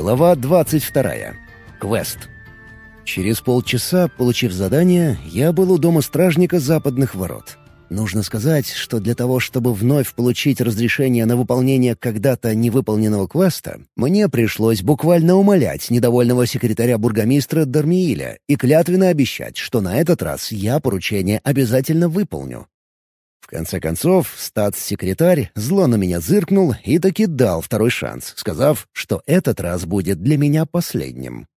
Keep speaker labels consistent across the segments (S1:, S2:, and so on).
S1: Глава 22. Квест. Через полчаса, получив задание, я был у дома стражника западных ворот. Нужно сказать, что для того, чтобы вновь получить разрешение на выполнение когда-то невыполненного квеста, мне пришлось буквально умолять недовольного секретаря бургомистра Дармииля и клятвенно обещать, что на этот раз я поручение обязательно выполню. В конце концов, статс-секретарь зло на меня зыркнул и таки дал второй шанс, сказав, что этот раз будет для меня последним.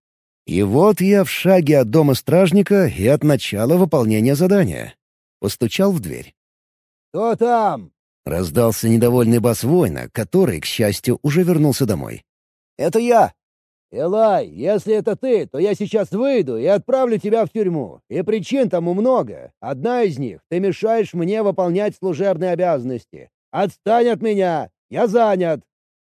S1: И вот я в шаге от дома стражника и от начала выполнения задания. Постучал в дверь.
S2: «Кто там?»
S1: — раздался недовольный бас воина, который, к счастью, уже вернулся домой.
S2: «Это я!» «Элай, если это ты, то я сейчас выйду и отправлю тебя в тюрьму. И причин тому много. Одна из них — ты мешаешь мне выполнять служебные обязанности. Отстань от меня! Я занят!»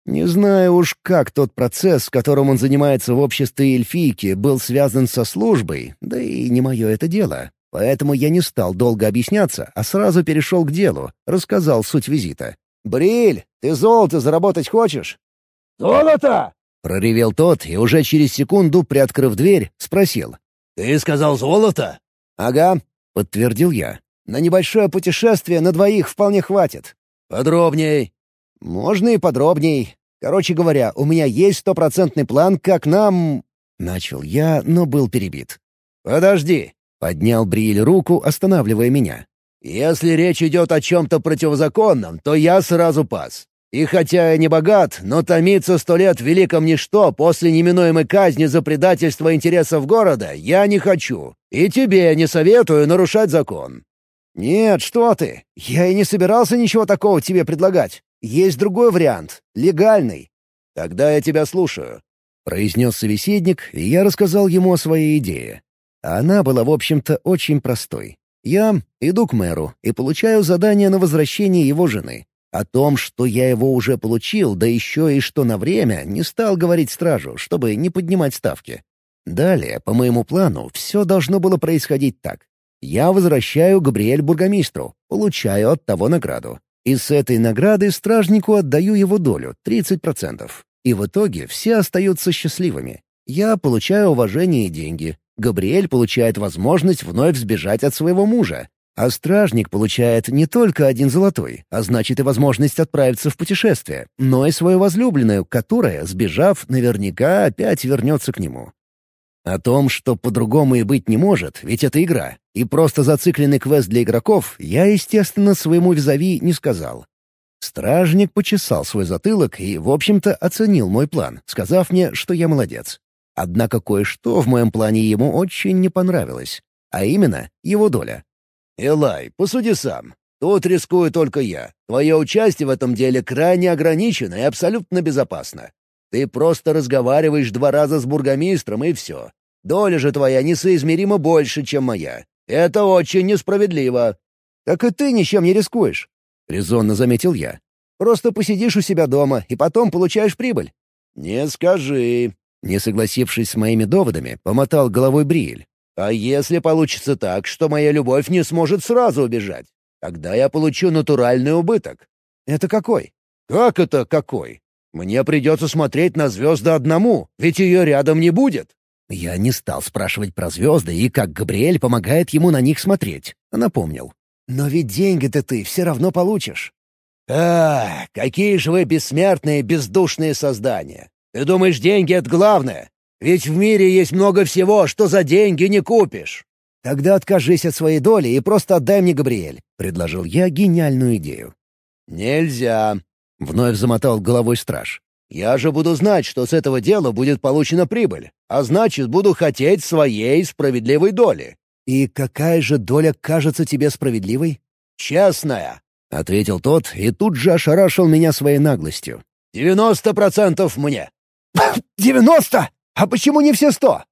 S1: Не знаю уж, как тот процесс, которым он занимается в обществе эльфийки, был связан со службой, да и не мое это дело. Поэтому я не стал долго объясняться, а сразу перешел к делу, рассказал суть визита.
S2: «Бриль, ты золото заработать хочешь?» «Золото!»
S1: Проревел тот и уже через секунду, приоткрыв дверь, спросил.
S2: «Ты сказал золото?»
S1: «Ага», — подтвердил я. «На небольшое путешествие на двоих вполне хватит».
S2: «Подробней».
S1: «Можно и подробней. Короче говоря, у меня есть стопроцентный план, как нам...» Начал я, но был перебит.
S2: «Подожди», —
S1: поднял Бриль руку, останавливая меня.
S2: «Если речь идет о чем-то противозаконном, то я сразу пас. И хотя я не богат, но томиться сто лет в великом ничто после неминуемой казни за предательство интересов города я не хочу. И тебе не советую нарушать закон».
S1: «Нет, что ты! Я и не собирался ничего такого тебе предлагать. Есть другой вариант, легальный».
S2: «Тогда я тебя слушаю», —
S1: произнес собеседник, и я рассказал ему о своей идее. Она была, в общем-то, очень простой. Я иду к мэру и получаю задание на возвращение его жены. О том, что я его уже получил, да еще и что на время, не стал говорить стражу, чтобы не поднимать ставки. Далее, по моему плану, все должно было происходить так. Я возвращаю Габриэль бургомистру, получаю от того награду. И с этой награды стражнику отдаю его долю — 30%. И в итоге все остаются счастливыми. Я получаю уважение и деньги. Габриэль получает возможность вновь сбежать от своего мужа. А стражник получает не только один золотой, а значит и возможность отправиться в путешествие, но и свою возлюбленную, которая, сбежав, наверняка опять вернется к нему. О том, что по-другому и быть не может, ведь это игра, и просто зацикленный квест для игроков, я, естественно, своему визави не сказал. Стражник почесал свой затылок и, в общем-то, оценил мой план, сказав мне, что я молодец. Однако кое-что в моем плане ему очень не понравилось, а именно его доля.
S2: «Элай, посуди сам. Тут рискую только я. Твое участие в этом деле крайне ограничено и абсолютно безопасно. Ты просто разговариваешь два раза с бургомистром, и все. Доля же твоя несоизмеримо больше, чем моя. Это очень несправедливо».
S1: «Так и ты ничем не рискуешь», — резонно заметил я. «Просто посидишь у себя дома и потом получаешь прибыль».
S2: «Не скажи», —
S1: не согласившись с моими доводами, помотал головой Бриэль.
S2: А если получится так, что моя любовь не сможет сразу убежать? Тогда я получу натуральный убыток.
S1: Это какой?
S2: Как это какой? Мне придется смотреть на звезды одному, ведь ее рядом не будет.
S1: Я не стал спрашивать про звезды и как Габриэль помогает ему на них смотреть. Напомнил. Но ведь деньги-то ты все равно получишь.
S2: А, какие же вы бессмертные, бездушные создания. Ты думаешь, деньги — это главное? Ведь в мире есть много всего, что за деньги не купишь».
S1: «Тогда откажись от своей доли и просто отдай мне Габриэль», — предложил я гениальную идею.
S2: «Нельзя», —
S1: вновь замотал головой страж.
S2: «Я же буду знать, что с этого дела будет получена прибыль, а значит, буду хотеть своей справедливой доли».
S1: «И какая же доля кажется тебе справедливой?»
S2: «Честная», —
S1: ответил тот и тут же ошарашил меня своей наглостью.
S2: «Девяносто процентов мне».
S1: «Девяносто!» А почему не все сто?»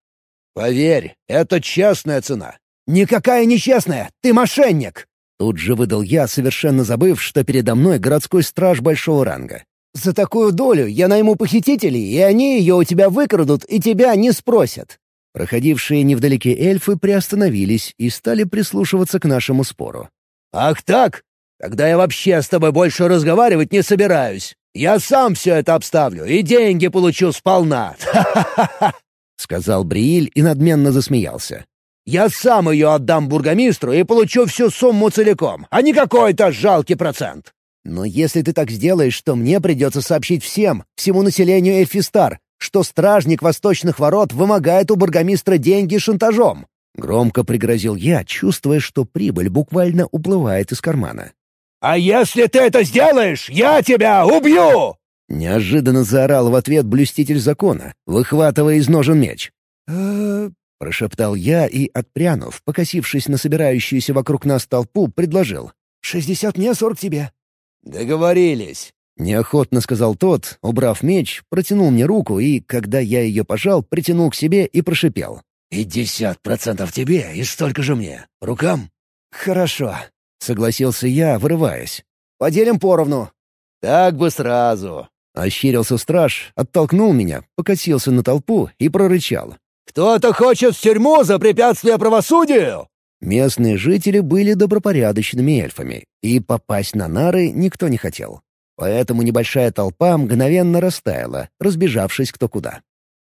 S2: «Поверь, это честная цена».
S1: «Никакая нечестная! Ты мошенник!» Тут же выдал я, совершенно забыв, что передо мной городской страж большого ранга. «За такую долю я найму похитителей, и они ее у тебя выкрадут и тебя не спросят». Проходившие невдалеке эльфы приостановились и стали прислушиваться к нашему спору.
S2: «Ах так? Тогда я вообще с тобой больше разговаривать не собираюсь!» Я сам все это обставлю и деньги получу сполна.
S1: сказал Брииль и надменно засмеялся.
S2: «Я сам ее отдам бургомистру и получу всю сумму целиком, а не какой-то жалкий процент».
S1: «Но если ты так сделаешь, то мне придется сообщить всем, всему населению Эльфистар, что стражник восточных ворот вымогает у бургомистра деньги шантажом». Громко пригрозил я, чувствуя, что прибыль буквально уплывает из кармана.
S2: «А если ты это сделаешь, я тебя убью!»
S1: Неожиданно заорал в ответ блюститель закона, выхватывая из ножен меч. «Э, прошептал я и, отпрянув, покосившись на собирающуюся вокруг нас толпу, предложил. «Шестьдесят мне, сорок тебе».
S2: «Договорились», —
S1: неохотно сказал тот, убрав меч, протянул мне руку и, когда я ее пожал, притянул к себе и прошипел.
S2: «Пятьдесят процентов тебе и столько же мне. Рукам?»
S1: «Хорошо», — согласился я, вырываясь. «Поделим поровну».
S2: «Так бы сразу»,
S1: Ощерился страж, оттолкнул меня, покатился на толпу и прорычал.
S2: «Кто-то хочет в тюрьму за препятствие правосудию!»
S1: Местные жители были добропорядочными эльфами, и попасть на нары никто не хотел. Поэтому небольшая толпа мгновенно растаяла, разбежавшись кто куда.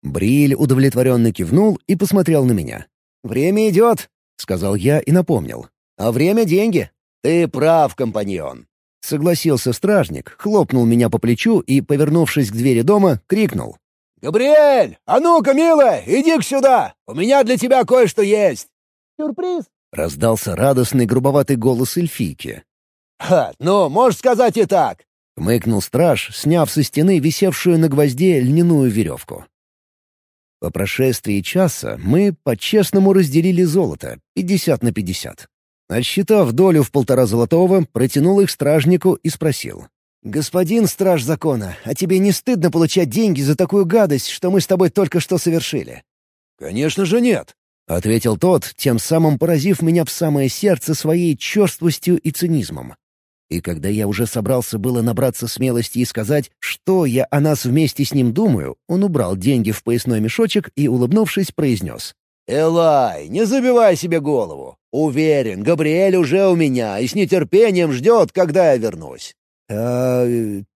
S1: Бриль удовлетворенно кивнул и посмотрел на меня. «Время идет», — сказал я и напомнил. «А время — деньги».
S2: «Ты прав, компаньон.
S1: Согласился стражник, хлопнул меня по плечу и, повернувшись к двери дома, крикнул.
S2: «Габриэль, а ну-ка, милая, иди сюда! У меня для тебя кое-что есть!»
S3: «Сюрприз!»
S1: — раздался радостный грубоватый голос эльфийки.
S2: «Ха, ну, можешь сказать и так!»
S1: — хмыкнул страж, сняв со стены висевшую на гвозде льняную веревку. По прошествии часа мы по-честному разделили золото, пятьдесят на пятьдесят. Отсчитав долю в полтора золотого, протянул их стражнику и спросил. «Господин страж закона, а тебе не стыдно получать деньги за такую гадость, что мы с тобой только что совершили?»
S2: «Конечно же нет», —
S1: ответил тот, тем самым поразив меня в самое сердце своей черствостью и цинизмом. И когда я уже собрался было набраться смелости и сказать, что я о нас вместе с ним думаю, он убрал деньги в поясной мешочек и, улыбнувшись, произнес.
S2: «Элай, не забивай себе голову. Уверен, Габриэль уже у меня и с нетерпением ждет, когда я вернусь».
S1: «А...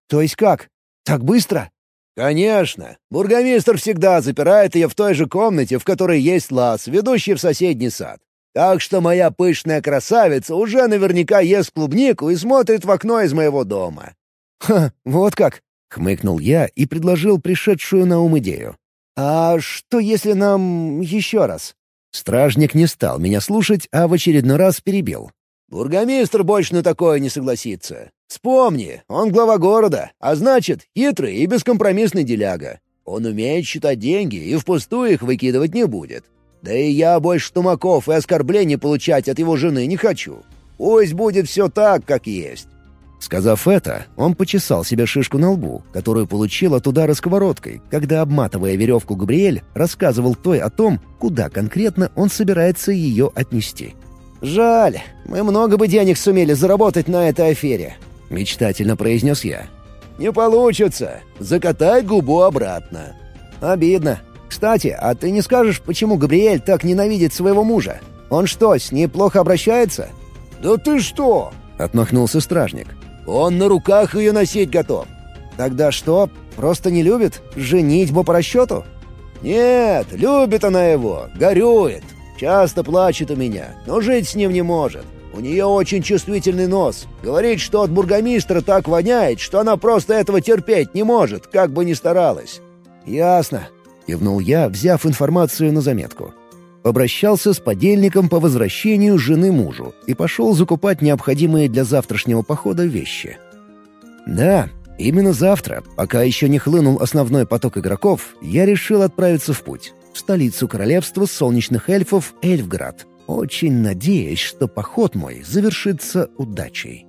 S1: то есть как? Так быстро?»
S2: «Конечно. Бургомистр всегда запирает ее в той же комнате, в которой есть лаз, ведущий в соседний сад. Так что моя пышная красавица уже наверняка ест клубнику и смотрит в окно из моего дома».
S1: «Ха, вот как!» — хмыкнул я и предложил пришедшую на ум идею. «А что, если нам еще раз?» Стражник не стал меня слушать, а в очередной раз перебил.
S2: «Бургомистр больше на такое не согласится. Вспомни, он глава города, а значит, хитрый и бескомпромиссный деляга. Он умеет считать деньги и впустую их выкидывать не будет. Да и я больше тумаков и оскорблений получать от его жены не хочу. Пусть будет все так, как есть.
S1: Сказав это, он почесал себе шишку на лбу, которую получил от удара сковородкой, когда, обматывая веревку Габриэль, рассказывал той о том, куда конкретно он собирается ее отнести. «Жаль, мы много бы денег сумели заработать на этой афере», — мечтательно произнес я.
S2: «Не получится. Закатай губу обратно».
S1: «Обидно. Кстати, а ты не скажешь, почему Габриэль так ненавидит своего мужа? Он что, с ней плохо обращается?»
S2: «Да ты что?»
S1: — отмахнулся стражник.
S2: Он на руках ее носить готов.
S1: Тогда что, просто не любит? Женитьбу по расчету?
S2: Нет, любит она его, горюет. Часто плачет у меня, но жить с ним не может. У нее очень чувствительный нос. Говорит, что от бургомистра так воняет, что она просто этого терпеть не может, как бы ни старалась.
S1: «Ясно», — кивнул я, взяв информацию на заметку. Попрощался с подельником по возвращению жены мужу и пошел закупать необходимые для завтрашнего похода вещи. Да, именно завтра, пока еще не хлынул основной поток игроков, я решил отправиться в путь, в столицу королевства солнечных эльфов Эльфград, очень надеясь, что поход мой завершится удачей.